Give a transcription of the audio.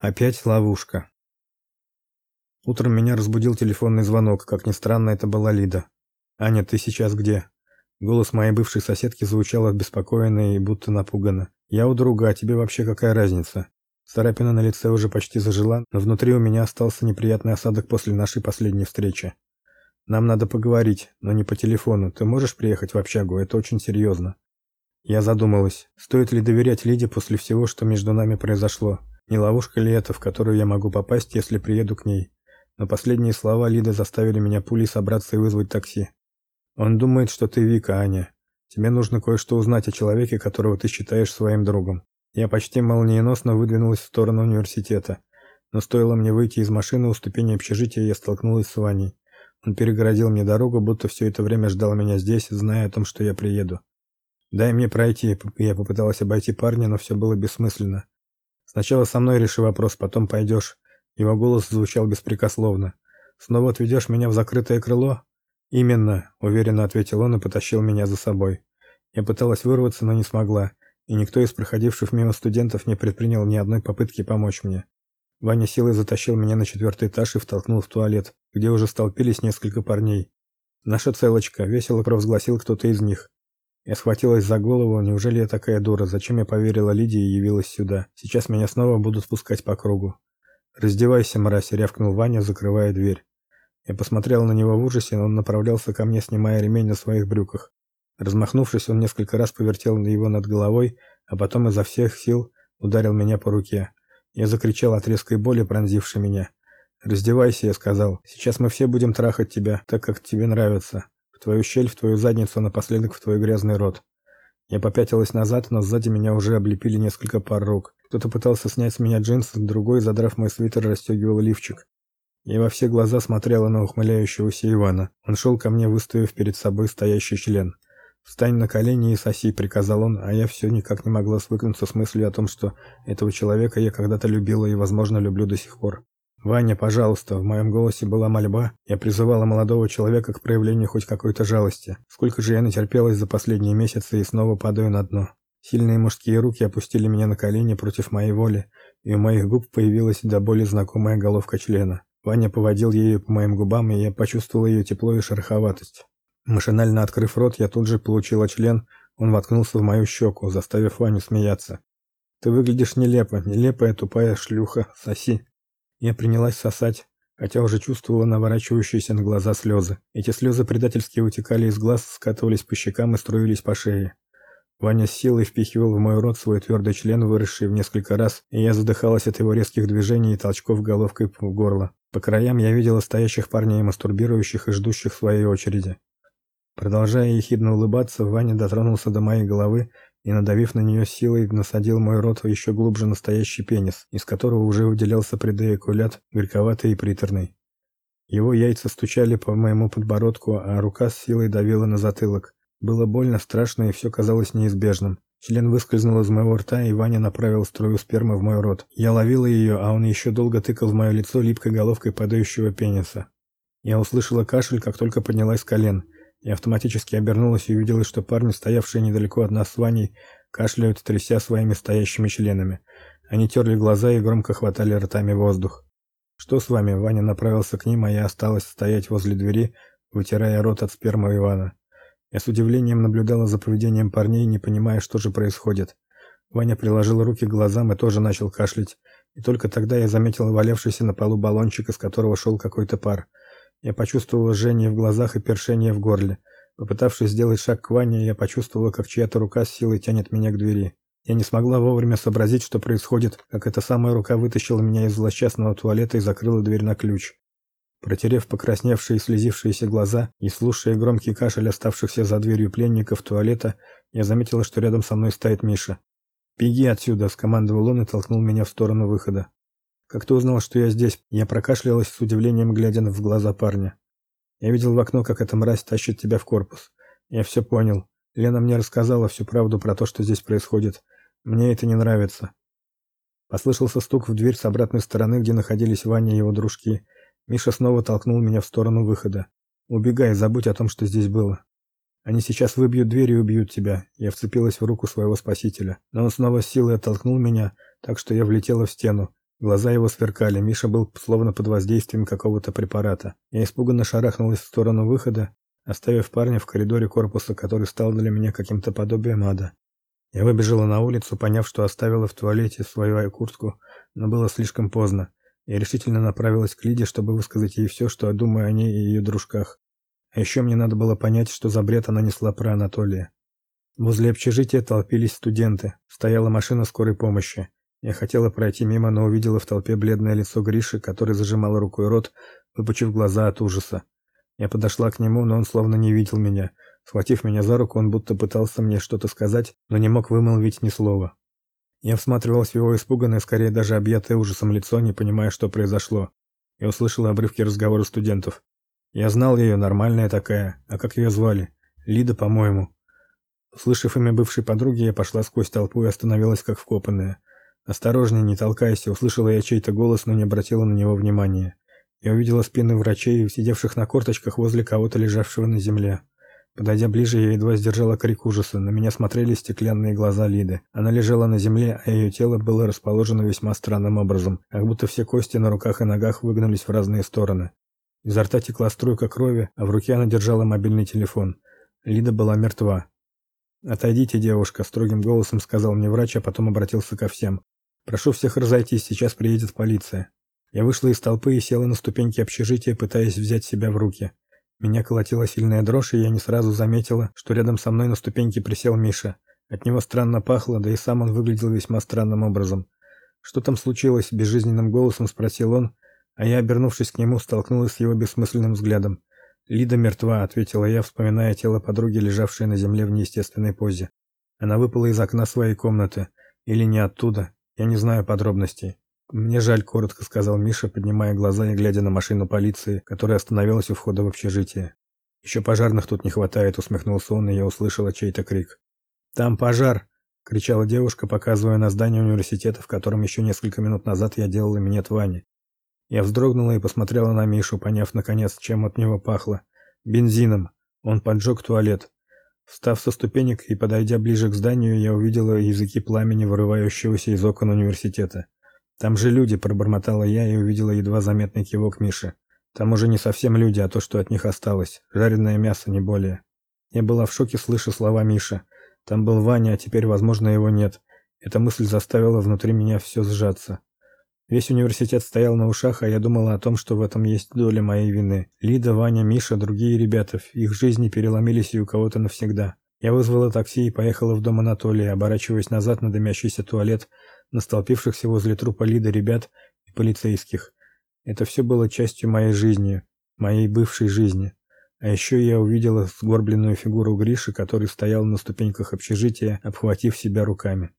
Опять ловушка. Утром меня разбудил телефонный звонок, как ни странно, это была Лида. Аня, ты сейчас где? Голос моей бывшей соседки звучал обеспокоенно и будто напуганно. Я у друга, а тебе вообще какая разница? Царапина на лице уже почти зажила, но внутри у меня остался неприятный осадок после нашей последней встречи. Нам надо поговорить, но не по телефону. Ты можешь приехать в общагу? Это очень серьезно». Я задумалась, стоит ли доверять Лиде после всего, что между нами произошло. Не ловушка ли это, в которую я могу попасть, если приеду к ней? Но последние слова Лиды заставили меня пулей собраться и вызвать такси. Он думает, что ты Вика, Аня. Тебе нужно кое-что узнать о человеке, которого ты считаешь своим другом. Я почти молниеносно выдвинулась в сторону университета. Но стоило мне выйти из машины у ступени общежития, я столкнулась с Ваней. Он перегородил мне дорогу, будто все это время ждал меня здесь, зная о том, что я приеду. "Дай мне пройти", я попыталась обойти парня, но все было бессмысленно. Сначала со мной реши вопрос, потом пойдешь». Его голос звучал беспрекословно. Снова отведешь меня в закрытое крыло? Именно, уверенно ответил он и потащил меня за собой. Я пыталась вырваться, но не смогла, и никто из проходивших мимо студентов не предпринял ни одной попытки помочь мне. Ваня силой затащил меня на четвертый этаж и втолкнул в туалет, где уже столпились несколько парней. Наша целочка, весело провозгласил кто-то из них. Я схватилась за голову, неужели я такая дура? Зачем я поверила Лидии и явилась сюда? Сейчас меня снова будут спускать по кругу. "Раздевайся, мразь", рявкнул Ваня, закрывая дверь. Я посмотрел на него в ужасе, но он направлялся ко мне, снимая ремень на своих брюках. Размахнувшись, он несколько раз повертел его над головой, а потом изо всех сил ударил меня по руке. Я закричал от резкой боли, пронзившей меня. "Раздевайся", я сказал. "Сейчас мы все будем трахать тебя, так как тебе нравится" твою щель, в твою задницу, напоследок в твой грязный рот. Я попятилась назад, но сзади меня уже облепили несколько пар рук. Кто-то пытался снять с меня джинсы, другой, задрав мой свитер, расстегивал лифчик. Я во все глаза смотрела на ухмыляющегося Ивана. Он шел ко мне, выставив перед собой стоящий член. «Встань на колени и соси», — приказал он, а я все никак не могла свыкнуться с мыслью о том, что этого человека я когда-то любила и, возможно, люблю до сих пор. Ваня, пожалуйста, в моем голосе была мольба. Я призывала молодого человека к проявлению хоть какой-то жалости. Сколько же я натерпелась за последние месяцы и снова падаю на дно. Сильные мужские руки опустили меня на колени против моей воли, и у моих губ появилась до боли знакомая головка члена. Ваня поводил ею по моим губам, и я почувствовал ее тепло и шероховатость. Машинально открыв рот, я тут же получила член. Он воткнулся в мою щеку, заставив Ваню смеяться. Ты выглядишь нелепо, нелепая тупая шлюха, соси. Я принялась сосать, хотя уже чувствовала наворачивающиеся на глаза слезы. Эти слезы предательски утекали из глаз, скатывались по щекам и струились по шее. Ваня с силой впихивал в мой рот свой твердый член, выросший в несколько раз, и я задыхалась от его резких движений и толчков головкой в горло. По краям я видела стоящих парней, мастурбирующих и ждущих своей очереди. Продолжая ехидно улыбаться, Ваня дотронулся до моей головы и, надавив на нее силой, насадил мой рот еще глубже настоящий пенис, из которого уже выделялся предоякулят, горьковатый и приторный. Его яйца стучали по моему подбородку, а рука с силой давила на затылок. Было больно, страшно и все казалось неизбежным. Член выскользнул из моего рта, и Ваня направил струю спермы в мой рот. Я ловила ее, а он еще долго тыкал в мое лицо липкой головкой падающего пениса. Я услышала кашель, как только поднялась с колен. Я автоматически обернулась и увидела, что парни, стоявшие недалеко от нас с Ваней, кашляют, тряся своими стоящими членами. Они терли глаза и громко хватали ртами воздух. Что с вами? Ваня направился к ним, а я осталась стоять возле двери, вытирая рот от спермы Ивана. Я с удивлением наблюдала за поведением парней, не понимая, что же происходит. Ваня приложил руки к глазам и тоже начал кашлять. И только тогда я заметила валявшийся на полу баллончик, из которого шел какой-то пар. Я почувствовала жжение в глазах и першение в горле. Попытавшись сделать шаг к Ване, я почувствовала, как чья-то рука с силой тянет меня к двери. Я не смогла вовремя сообразить, что происходит, как эта самая рука вытащила меня из злосчастного туалета и закрыла дверь на ключ. Протерев покрасневшие и слезившиеся глаза и слушая громкий кашель оставшихся за дверью пленников туалета, я заметила, что рядом со мной стоит Миша. "Беги отсюда", скомандовал он и толкнул меня в сторону выхода. Как ты узнал, что я здесь? Я прокашлялась с удивлением, глядя в глаза парня. Я видел в окно, как эта мразь тащит тебя в корпус. Я все понял. Лена мне рассказала всю правду про то, что здесь происходит. Мне это не нравится. Послышался стук в дверь с обратной стороны, где находились Ваня и его дружки. Миша снова толкнул меня в сторону выхода. Убегай, забудь о том, что здесь было. Они сейчас выбьют дверь и убьют тебя. Я вцепилась в руку своего спасителя, но он снова силой оттолкнул меня, так что я влетела в стену. Глаза его сверкали, Миша был словно под воздействием какого-то препарата. Я испуганно шарахнулась в сторону выхода, оставив парня в коридоре корпуса, который стал для меня каким-то подобием ада. Я выбежала на улицу, поняв, что оставила в туалете свою куртку, но было слишком поздно. Я решительно направилась к Лиде, чтобы высказать ей все, что я думаю о ней и ее дружках. А еще мне надо было понять, что за бред она несла про Анатолия. Возле общежития толпились студенты. Стояла машина скорой помощи. Я хотела пройти мимо, но увидела в толпе бледное лицо Гриши, который зажимал рукой рот, выпучив глаза от ужаса. Я подошла к нему, но он словно не видел меня. Схватив меня за руку, он будто пытался мне что-то сказать, но не мог вымолвить ни слова. Я всматривалась в его испуганное, скорее даже объятое ужасом лицо, не понимая, что произошло. Я услышала обрывки разговора студентов. Я знал ее, нормальная такая. А как ее звали? Лида, по-моему. Услышав имя бывшей подруги, я пошла сквозь толпу и остановилась как вкопанная. «Осторожнее, не толкайся!» Услышала я чей-то голос, но не обратила на него внимания. Я увидела спины врачей, сидевших на корточках возле кого-то лежавшего на земле. Подойдя ближе, я едва сдержала крик ужаса. На меня смотрели стеклянные глаза Лиды. Она лежала на земле, а ее тело было расположено весьма странным образом, как будто все кости на руках и ногах выгнулись в разные стороны. Изо рта текла струйка крови, а в руке она держала мобильный телефон. Лида была мертва. «Отойдите, девушка», — строгим голосом сказал мне врач, а потом обратился ко всем. Прошу всех разойтись, сейчас приедет полиция. Я вышла из толпы и села на ступеньки общежития, пытаясь взять себя в руки. Меня колотила сильная дрожь, и я не сразу заметила, что рядом со мной на ступеньке присел Миша. От него странно пахло, да и сам он выглядел весьма странным образом. Что там случилось? безжизненным голосом спросил он, а я, обернувшись к нему, столкнулась с его бессмысленным взглядом. Лида мертва, ответила я, вспоминая тело подруги, лежавшее на земле в неестественной позе. Она выпала из окна своей комнаты или не оттуда, я не знаю подробностей. Мне жаль, коротко сказал Миша, поднимая глаза и глядя на машину полиции, которая остановилась у входа в общежитие. «Еще пожарных тут не хватает, усмехнулся он, и я услышала чей-то крик. Там пожар, кричала девушка, показывая на здание университета, в котором еще несколько минут назад я делала минет Ване. Я вздрогнула и посмотрела на Мишу, поняв наконец, чем от него пахло. Бензином. Он поджег туалет. Встав со ступенек и подойдя ближе к зданию, я увидела языки пламени, вырывающегося из окон университета. Там же люди, пробормотала я и увидела едва заметный кивок Миши. Там уже не совсем люди, а то, что от них осталось. Жареное мясо, не более. Я была в шоке, слыша слова Миши. Там был Ваня, а теперь, возможно, его нет. Эта мысль заставила внутри меня все сжаться. Весь университет стоял на ушах, а я думала о том, что в этом есть доля моей вины. Лида, Ваня, Миша, другие ребята, их жизни переломились и у кого-то навсегда. Я вызвала такси и поехала в дом Анатолия, оборачиваясь назад на дымящийся туалет, на столпившихся возле трупа Лиды ребят и полицейских. Это все было частью моей жизни, моей бывшей жизни. А еще я увидела сгорбленную фигуру Гриши, который стоял на ступеньках общежития, обхватив себя руками.